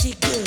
she good.